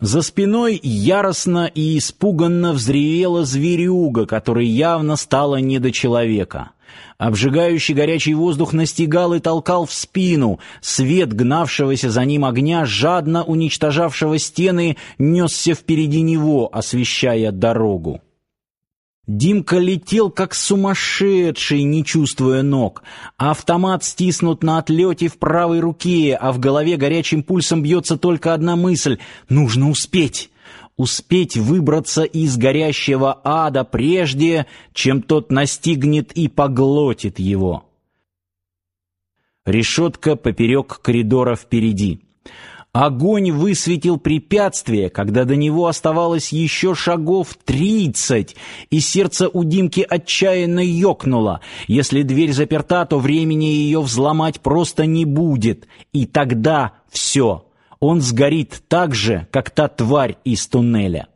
За спиной яростно и испуганно взревела зверюга, которой явно стало не до человека. Обжигающий горячий воздух настигал и толкал в спину. Свет гнавшегося за ним огня, жадно уничтожавшего стены, несся впереди него, освещая дорогу. Димка летел как сумасшедший, не чувствуя ног. Автомат стиснут на отлете в правой руке, а в голове горячим пульсом бьется только одна мысль — нужно успеть. Успеть выбраться из горящего ада прежде, чем тот настигнет и поглотит его. Решетка поперек коридора впереди. Огонь высветил препятствие, когда до него оставалось еще шагов тридцать, и сердце у Димки отчаянно ёкнуло. Если дверь заперта, то времени ее взломать просто не будет, и тогда все. Он сгорит так же, как та тварь из туннеля.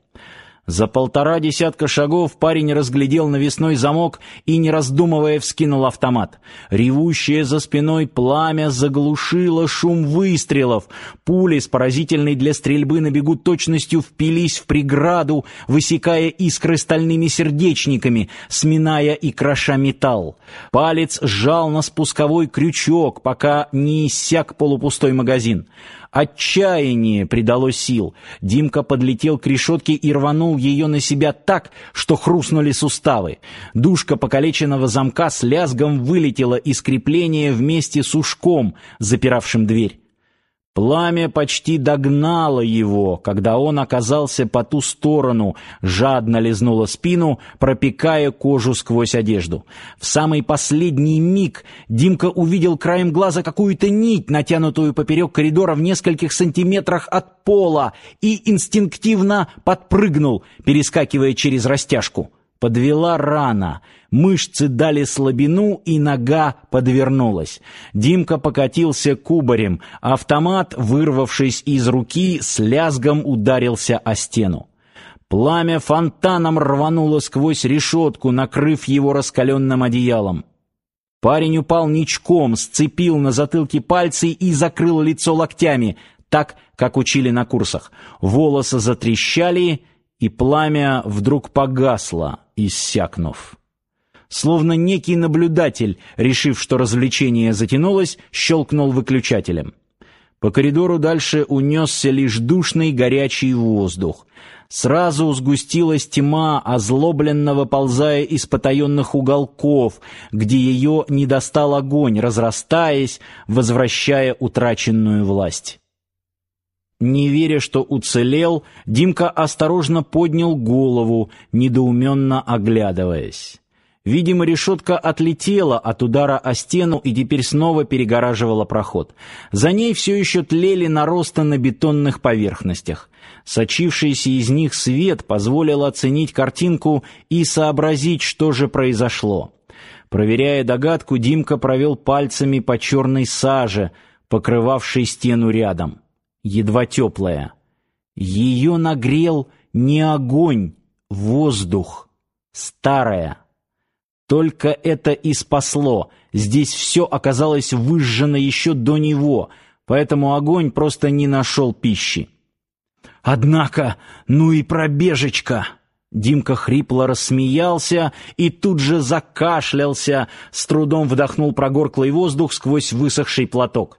За полтора десятка шагов парень разглядел навесной замок и, не раздумывая, вскинул автомат. Ревущее за спиной пламя заглушило шум выстрелов. Пули с поразительной для стрельбы на бегу точностью впились в преграду, высекая искры стальными сердечниками, сминая и кроша металл. Палец сжал на спусковой крючок, пока не иссяк полупустой магазин. Отчаяние придало сил. Димка подлетел к решетке и рванул ее на себя так, что хрустнули суставы. Душка покалеченного замка с лязгом вылетела из крепления вместе с ушком, запиравшим дверь. Пламя почти догнало его, когда он оказался по ту сторону, жадно лизнуло спину, пропекая кожу сквозь одежду. В самый последний миг Димка увидел краем глаза какую-то нить, натянутую поперек коридора в нескольких сантиметрах от пола, и инстинктивно подпрыгнул, перескакивая через растяжку. Подвела рана. Мышцы дали слабину, и нога подвернулась. Димка покатился кубарем. Автомат, вырвавшись из руки, с лязгом ударился о стену. Пламя фонтаном рвануло сквозь решетку, накрыв его раскаленным одеялом. Парень упал ничком, сцепил на затылке пальцы и закрыл лицо локтями, так, как учили на курсах. Волосы затрещали, и пламя вдруг погасло, иссякнув. Словно некий наблюдатель, решив, что развлечение затянулось, щелкнул выключателем. По коридору дальше унесся лишь душный горячий воздух. Сразу сгустилась тьма, озлобленно выползая из потаенных уголков, где ее не достал огонь, разрастаясь, возвращая утраченную власть. Не веря, что уцелел, Димка осторожно поднял голову, недоуменно оглядываясь. Видимо, решетка отлетела от удара о стену и теперь снова перегораживала проход. За ней все еще тлели наросты на бетонных поверхностях. Сочившийся из них свет позволил оценить картинку и сообразить, что же произошло. Проверяя догадку, Димка провел пальцами по черной саже, покрывавшей стену рядом едва теплая. Ее нагрел не огонь, воздух, старая. Только это и спасло. Здесь все оказалось выжжено еще до него, поэтому огонь просто не нашел пищи. Однако, ну и пробежечка. Димка хрипло рассмеялся и тут же закашлялся, с трудом вдохнул прогорклый воздух сквозь высохший платок.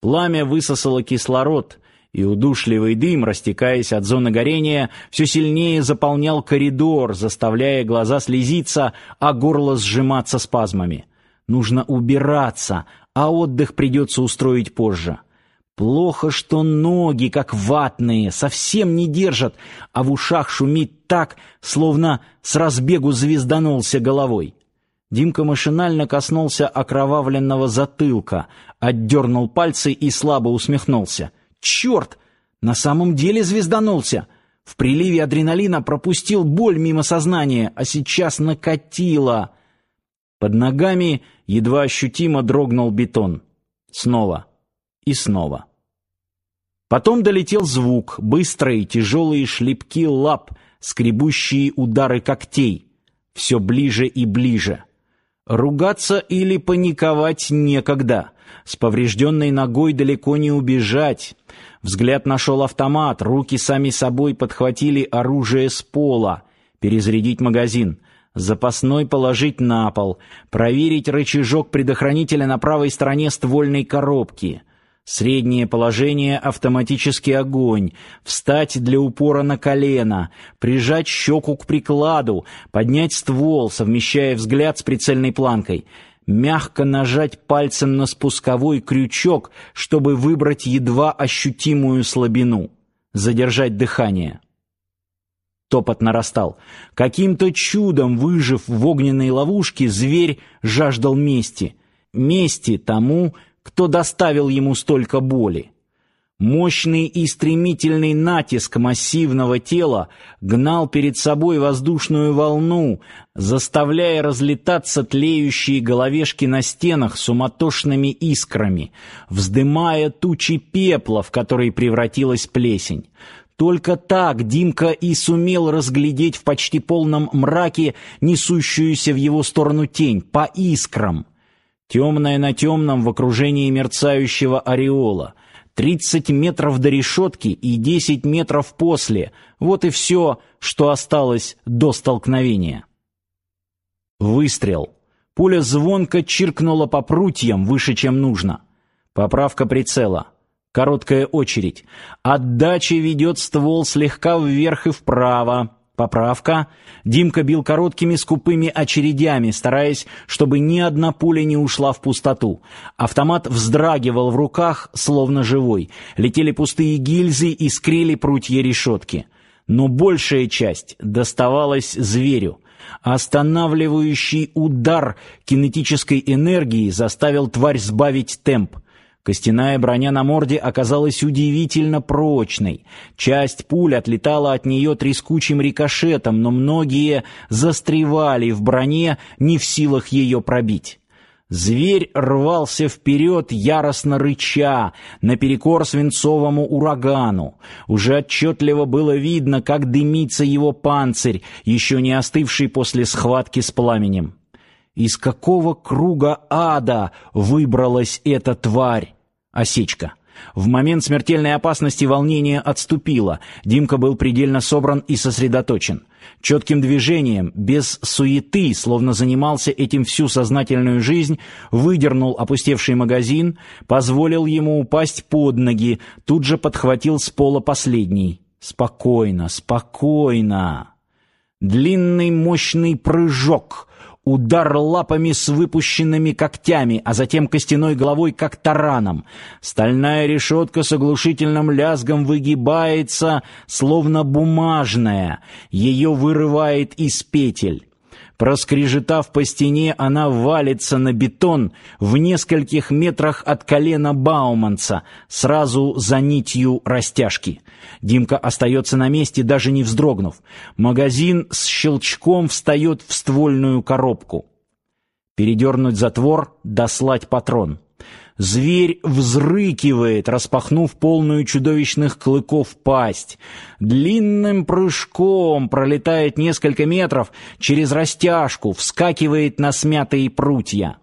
Пламя высосало кислород, и удушливый дым, растекаясь от зоны горения, все сильнее заполнял коридор, заставляя глаза слезиться, а горло сжиматься спазмами. Нужно убираться, а отдых придется устроить позже. Плохо, что ноги, как ватные, совсем не держат, а в ушах шумит так, словно с разбегу звезданулся головой. Димка машинально коснулся окровавленного затылка, отдернул пальцы и слабо усмехнулся. «Черт! На самом деле звезданулся!» В приливе адреналина пропустил боль мимо сознания, а сейчас накатило. Под ногами едва ощутимо дрогнул бетон. Снова и снова. Потом долетел звук, быстрые тяжелые шлепки лап, скребущие удары когтей. Все ближе и ближе. Ругаться или паниковать некогда. С поврежденной ногой далеко не убежать. Взгляд нашел автомат, руки сами собой подхватили оружие с пола. Перезарядить магазин. Запасной положить на пол. Проверить рычажок предохранителя на правой стороне ствольной коробки. Среднее положение автоматический огонь. Встать для упора на колено, прижать щеку к прикладу, поднять ствол, совмещая взгляд с прицельной планкой. Мягко нажать пальцем на спусковой крючок, чтобы выбрать едва ощутимую слабину. Задержать дыхание. Топот нарастал. Каким-то чудом выжив в огненной ловушке, зверь жаждал мести. Мести тому, кто доставил ему столько боли. Мощный и стремительный натиск массивного тела гнал перед собой воздушную волну, заставляя разлетаться тлеющие головешки на стенах суматошными искрами, вздымая тучи пепла, в которые превратилась плесень. Только так Димка и сумел разглядеть в почти полном мраке несущуюся в его сторону тень по искрам — Темное на темном в окружении мерцающего ореола. Тридцать метров до решетки и десять метров после. Вот и все, что осталось до столкновения. Выстрел. Пуля звонко чиркнула по прутьям выше, чем нужно. Поправка прицела. Короткая очередь. Отдача ведет ствол слегка вверх и вправо. Поправка. Димка бил короткими скупыми очередями, стараясь, чтобы ни одна пуля не ушла в пустоту. Автомат вздрагивал в руках, словно живой. Летели пустые гильзы и скрили прутья решетки. Но большая часть доставалась зверю. Останавливающий удар кинетической энергии заставил тварь сбавить темп. Костяная броня на морде оказалась удивительно прочной. Часть пуль отлетала от нее трескучим рикошетом, но многие застревали в броне, не в силах ее пробить. Зверь рвался вперед, яростно рыча, наперекор свинцовому урагану. Уже отчетливо было видно, как дымится его панцирь, еще не остывший после схватки с пламенем. Из какого круга ада выбралась эта тварь? Осечка. В момент смертельной опасности волнение отступило. Димка был предельно собран и сосредоточен. Четким движением, без суеты, словно занимался этим всю сознательную жизнь, выдернул опустевший магазин, позволил ему упасть под ноги, тут же подхватил с пола последний. Спокойно, спокойно. Длинный мощный прыжок — удар лапами с выпущенными когтями, а затем костяной головой, как тараном. Стальная решетка с оглушительным лязгом выгибается, словно бумажная. Ее вырывает из петель. Проскрежетав по стене, она валится на бетон в нескольких метрах от колена Бауманца, сразу за нитью растяжки. Димка остается на месте, даже не вздрогнув. Магазин с щелчком встает в ствольную коробку. Передернуть затвор, дослать патрон. Зверь взрыкивает, распахнув полную чудовищных клыков пасть. Длинным прыжком пролетает несколько метров через растяжку, вскакивает на смятые прутья.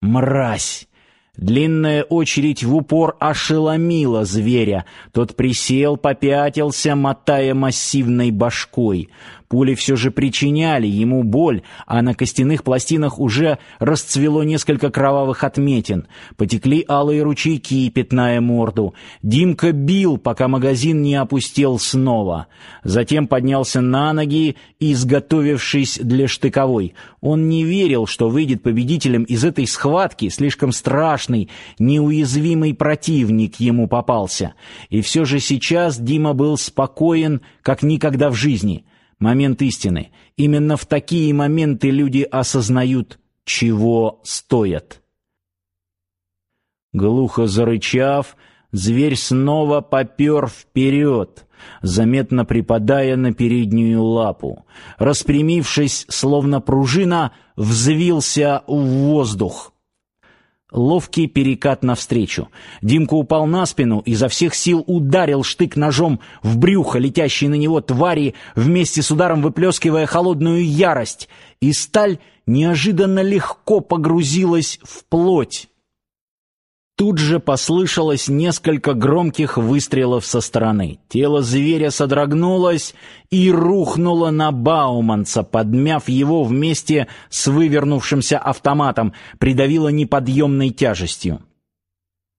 Мразь! Длинная очередь в упор ошеломила зверя. Тот присел, попятился, мотая массивной башкой. Пули все же причиняли ему боль, а на костяных пластинах уже расцвело несколько кровавых отметин. Потекли алые ручейки, пятная морду. Димка бил, пока магазин не опустел снова. Затем поднялся на ноги, изготовившись для штыковой. Он не верил, что выйдет победителем из этой схватки, слишком страшный, неуязвимый противник ему попался. И все же сейчас Дима был спокоен, как никогда в жизни. Момент истины. Именно в такие моменты люди осознают, чего стоят. Глухо зарычав, зверь снова попер вперед, заметно припадая на переднюю лапу. Распрямившись, словно пружина, взвился в воздух. Ловкий перекат навстречу. Димка упал на спину, и изо всех сил ударил штык ножом в брюхо летящей на него твари, вместе с ударом выплескивая холодную ярость, и сталь неожиданно легко погрузилась в плоть. Тут же послышалось несколько громких выстрелов со стороны. Тело зверя содрогнулось и рухнуло на Бауманца, подмяв его вместе с вывернувшимся автоматом, придавило неподъемной тяжестью.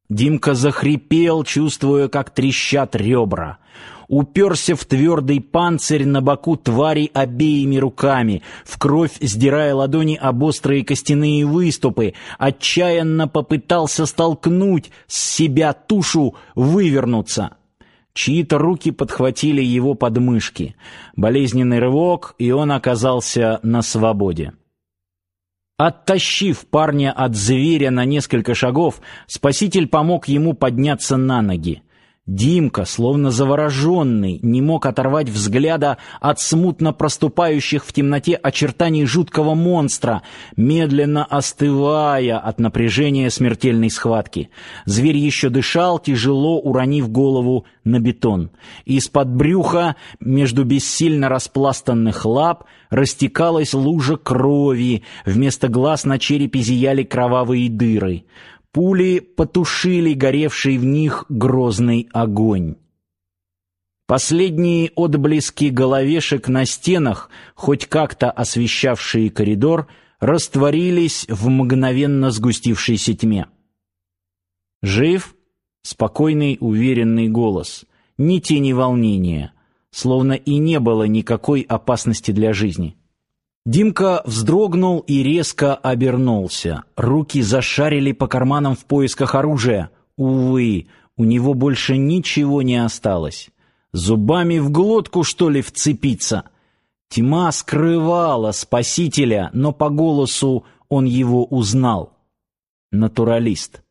Димка захрипел, чувствуя, как трещат ребра уперся в твердый панцирь на боку твари обеими руками, в кровь сдирая ладони об острые костяные выступы, отчаянно попытался столкнуть с себя тушу, вывернуться. Чьи-то руки подхватили его подмышки. Болезненный рывок, и он оказался на свободе. Оттащив парня от зверя на несколько шагов, спаситель помог ему подняться на ноги. Димка, словно завороженный, не мог оторвать взгляда от смутно проступающих в темноте очертаний жуткого монстра, медленно остывая от напряжения смертельной схватки. Зверь еще дышал, тяжело уронив голову на бетон. Из-под брюха, между бессильно распластанных лап, растекалась лужа крови, вместо глаз на черепе зияли кровавые дыры. Пули потушили горевший в них грозный огонь. Последние отблески головешек на стенах, хоть как-то освещавшие коридор, растворились в мгновенно сгустившейся тьме. «Жив?» — спокойный, уверенный голос. Ни тени волнения, словно и не было никакой опасности для жизни. Димка вздрогнул и резко обернулся. Руки зашарили по карманам в поисках оружия. Увы, у него больше ничего не осталось. Зубами в глотку, что ли, вцепиться? Тьма скрывала спасителя, но по голосу он его узнал. Натуралист.